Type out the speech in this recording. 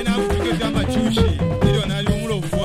Ena kutuke vyamba chushi, ili nali umulofu.